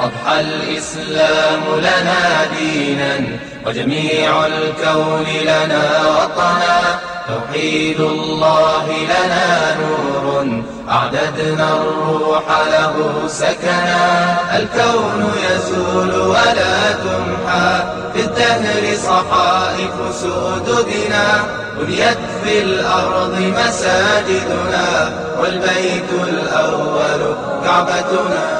أضحى الإسلام لنا دينا وجميع الكون لنا وطنا. توحيد الله لنا نور أعددنا الروح له سكنا. الكون يزول ولا تمحى في الدهر صحائف سؤددنا بنيت في الأرض مساجدنا والبيت الأول كعبتنا.